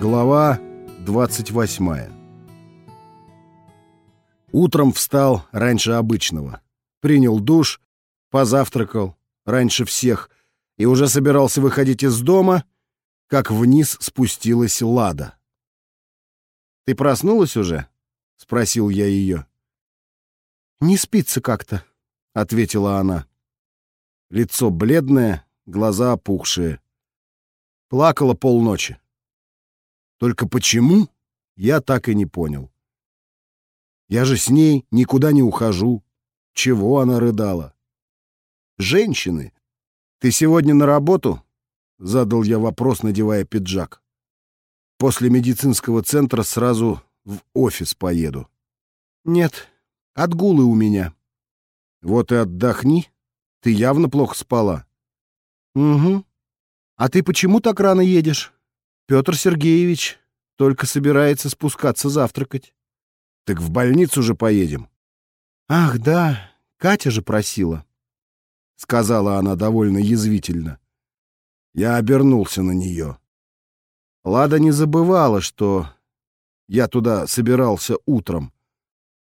Глава 28 Утром встал раньше обычного. Принял душ, позавтракал раньше всех и уже собирался выходить из дома, как вниз спустилась Лада. «Ты проснулась уже?» — спросил я ее. «Не спится как-то», — ответила она. Лицо бледное, глаза опухшие. Плакала полночи. Только почему, я так и не понял. Я же с ней никуда не ухожу. Чего она рыдала? Женщины. Ты сегодня на работу? Задал я вопрос, надевая пиджак. После медицинского центра сразу в офис поеду. Нет, отгулы у меня. Вот и отдохни. Ты явно плохо спала. Угу. А ты почему так рано едешь? Петр Сергеевич только собирается спускаться завтракать. Так в больницу же поедем. Ах, да, Катя же просила. Сказала она довольно язвительно. Я обернулся на нее. Лада не забывала, что я туда собирался утром.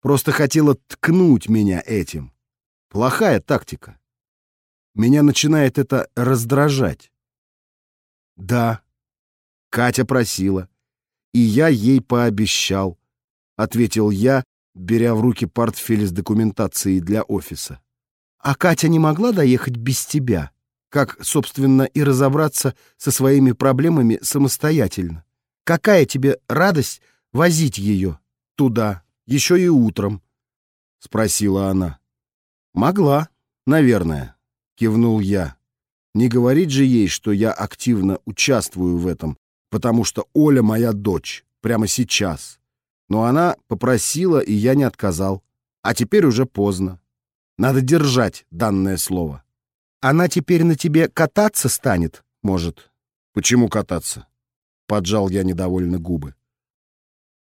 Просто хотела ткнуть меня этим. Плохая тактика. Меня начинает это раздражать. Да, Катя просила, и я ей пообещал, ответил я, беря в руки портфель с документацией для офиса. А Катя не могла доехать без тебя? Как, собственно, и разобраться со своими проблемами самостоятельно? Какая тебе радость возить ее туда, еще и утром? Спросила она. Могла, наверное, кивнул я. Не говорить же ей, что я активно участвую в этом, потому что Оля моя дочь, прямо сейчас. Но она попросила, и я не отказал. А теперь уже поздно. Надо держать данное слово. Она теперь на тебе кататься станет, может? Почему кататься? Поджал я недовольно губы.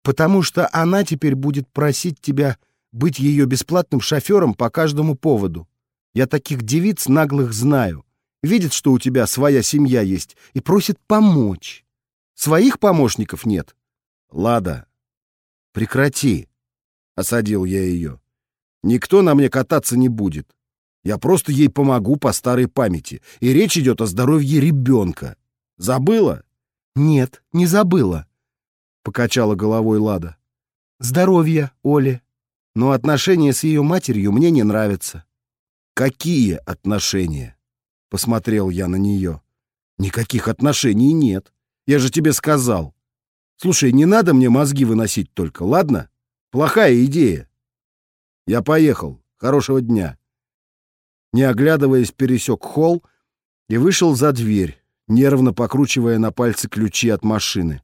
Потому что она теперь будет просить тебя быть ее бесплатным шофером по каждому поводу. Я таких девиц наглых знаю видит, что у тебя своя семья есть, и просит помочь. Своих помощников нет. Лада, прекрати, — осадил я ее. Никто на мне кататься не будет. Я просто ей помогу по старой памяти, и речь идет о здоровье ребенка. Забыла? Нет, не забыла, — покачала головой Лада. Здоровье, Оле. Но отношения с ее матерью мне не нравятся. Какие отношения? Посмотрел я на нее. Никаких отношений нет. Я же тебе сказал. Слушай, не надо мне мозги выносить только, ладно? Плохая идея. Я поехал. Хорошего дня. Не оглядываясь, пересек холл и вышел за дверь, нервно покручивая на пальце ключи от машины.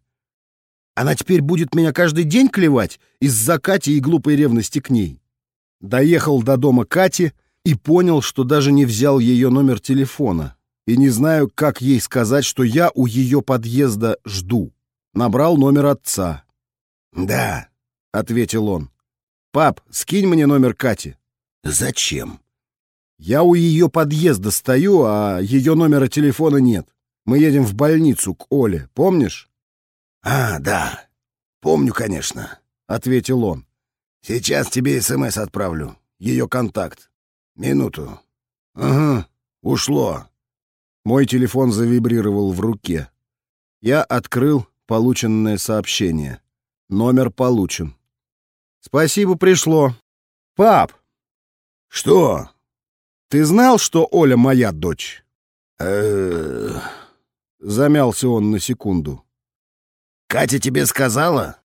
Она теперь будет меня каждый день клевать из-за Кати и глупой ревности к ней. Доехал до дома Кати — и понял, что даже не взял ее номер телефона, и не знаю, как ей сказать, что я у ее подъезда жду. Набрал номер отца. «Да», — ответил он. «Пап, скинь мне номер Кати». «Зачем?» «Я у ее подъезда стою, а ее номера телефона нет. Мы едем в больницу к Оле, помнишь?» «А, да. Помню, конечно», — ответил он. «Сейчас тебе СМС отправлю. Ее контакт. Минуту. Ага, ушло. Мой телефон завибрировал в руке. Я открыл полученное сообщение. Номер получен. Спасибо, пришло. Пап! Что? Ты знал, что Оля моя дочь? э Замялся он на секунду. Катя тебе сказала?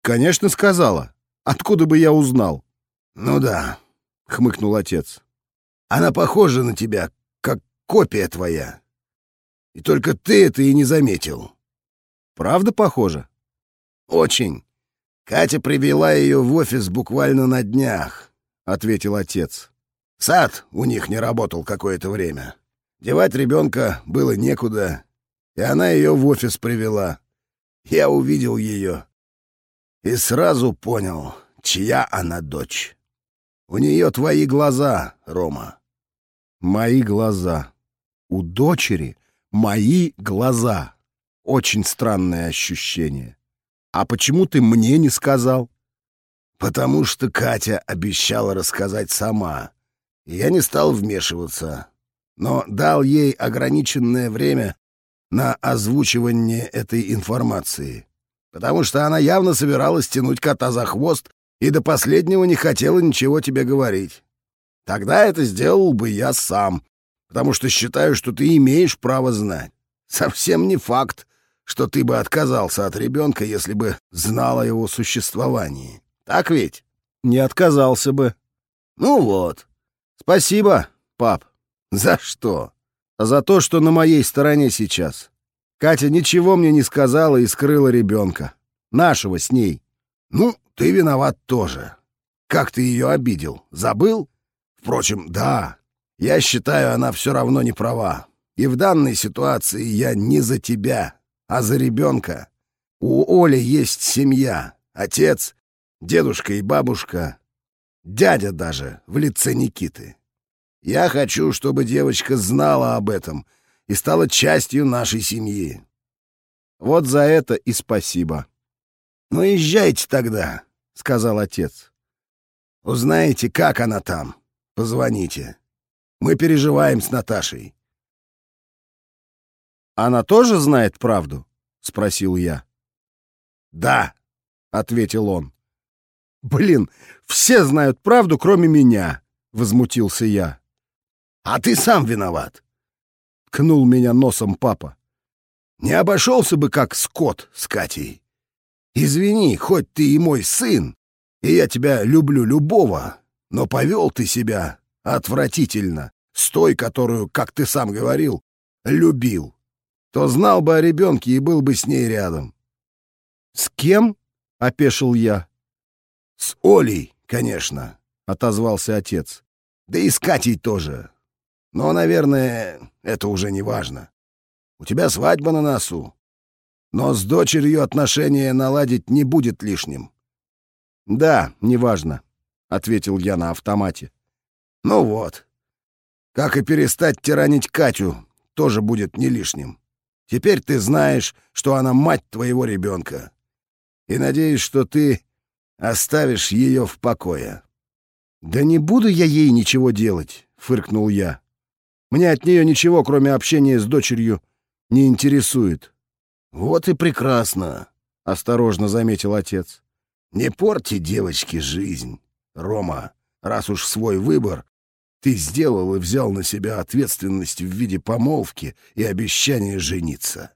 Конечно, сказала. Откуда бы я узнал? Ну да, хмыкнул отец. Она похожа на тебя, копия твоя. И только ты это и не заметил. Правда похожа? Очень. Катя привела ее в офис буквально на днях, — ответил отец. Сад у них не работал какое-то время. Девать ребенка было некуда, и она ее в офис привела. Я увидел ее и сразу понял, чья она дочь. У нее твои глаза, Рома. Мои глаза. У дочери мои глаза. очень странное ощущение. А почему ты мне не сказал? Потому что Катя обещала рассказать сама. Я не стал вмешиваться, но дал ей ограниченное время на озвучивание этой информации. Потому что она явно собиралась тянуть кота за хвост и до последнего не хотела ничего тебе говорить. Тогда это сделал бы я сам, потому что считаю, что ты имеешь право знать. Совсем не факт, что ты бы отказался от ребенка, если бы знал о его существовании. Так ведь? Не отказался бы. Ну вот. Спасибо, пап. За что? За то, что на моей стороне сейчас. Катя ничего мне не сказала и скрыла ребенка. Нашего с ней. Ну, ты виноват тоже. Как ты ее обидел? Забыл? Впрочем, да. Я считаю, она все равно не права. И в данной ситуации я не за тебя, а за ребенка. У Оли есть семья, отец, дедушка и бабушка, дядя даже в лице Никиты. Я хочу, чтобы девочка знала об этом и стала частью нашей семьи. Вот за это и спасибо. Ну, езжайте тогда, — сказал отец. Узнаете, как она там, позвоните. Мы переживаем с Наташей. Она тоже знает правду? — спросил я. «Да», — ответил он. «Блин, все знают правду, кроме меня», — возмутился я. «А ты сам виноват», — ткнул меня носом папа. «Не обошелся бы как скот с Катей. Извини, хоть ты и мой сын, и я тебя люблю любого, но повел ты себя отвратительно, с той, которую, как ты сам говорил, любил то знал бы о ребенке и был бы с ней рядом. — С кем? — опешил я. — С Олей, конечно, — отозвался отец. — Да и с Катей тоже. Но, наверное, это уже не важно. У тебя свадьба на носу. Но с дочерью отношения наладить не будет лишним. — Да, неважно, — ответил я на автомате. — Ну вот. Как и перестать тиранить Катю, тоже будет не лишним. Теперь ты знаешь, что она мать твоего ребенка. И надеюсь, что ты оставишь ее в покое». «Да не буду я ей ничего делать», — фыркнул я. «Мне от нее ничего, кроме общения с дочерью, не интересует». «Вот и прекрасно», — осторожно заметил отец. «Не порти девочке жизнь, Рома, раз уж свой выбор ты сделал и взял на себя ответственность в виде помолвки и обещания жениться.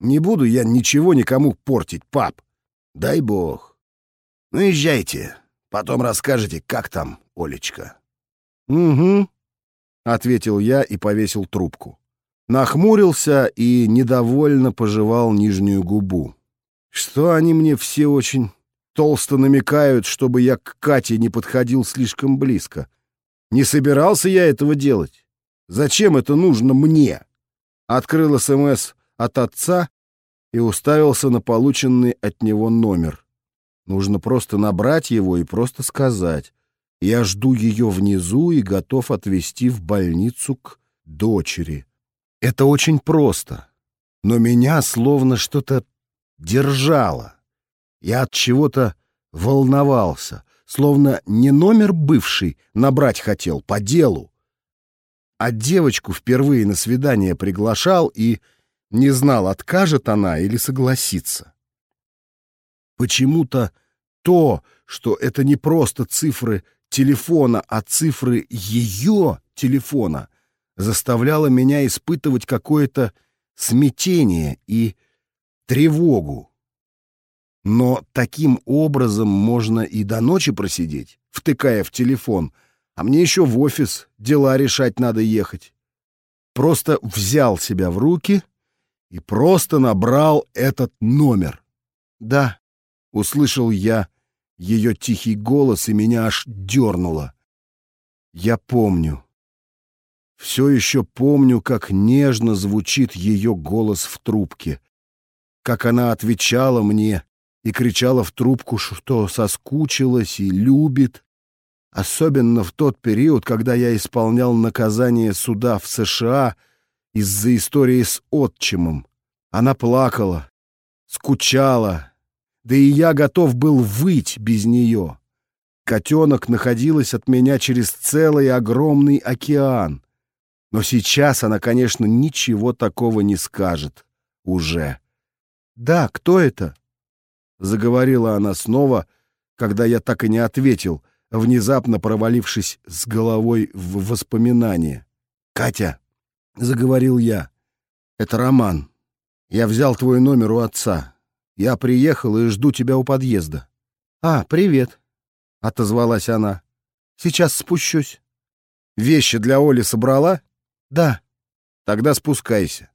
Не буду я ничего никому портить, пап. Дай бог. Ну, езжайте. Потом расскажете, как там Олечка. Угу, — ответил я и повесил трубку. Нахмурился и недовольно пожевал нижнюю губу. Что они мне все очень толсто намекают, чтобы я к Кате не подходил слишком близко. Не собирался я этого делать. Зачем это нужно мне? Открыл СМС от отца и уставился на полученный от него номер. Нужно просто набрать его и просто сказать. Я жду ее внизу и готов отвезти в больницу к дочери. Это очень просто. Но меня словно что-то держало. Я от чего-то волновался словно не номер бывший набрать хотел по делу, а девочку впервые на свидание приглашал и не знал, откажет она или согласится. Почему-то то, что это не просто цифры телефона, а цифры ее телефона, заставляло меня испытывать какое-то смятение и тревогу. Но таким образом можно и до ночи просидеть, втыкая в телефон, а мне еще в офис дела решать надо ехать. Просто взял себя в руки и просто набрал этот номер. Да, услышал я ее тихий голос, и меня аж дернуло. Я помню. Все еще помню, как нежно звучит ее голос в трубке, как она отвечала мне, и кричала в трубку, что соскучилась и любит. Особенно в тот период, когда я исполнял наказание суда в США из-за истории с отчимом. Она плакала, скучала, да и я готов был выть без нее. Котенок находилась от меня через целый огромный океан. Но сейчас она, конечно, ничего такого не скажет. Уже. «Да, кто это?» — заговорила она снова, когда я так и не ответил, внезапно провалившись с головой в воспоминания. «Катя!» — заговорил я. «Это Роман. Я взял твой номер у отца. Я приехал и жду тебя у подъезда». «А, привет», — отозвалась она. «Сейчас спущусь». «Вещи для Оли собрала?» «Да». «Тогда спускайся».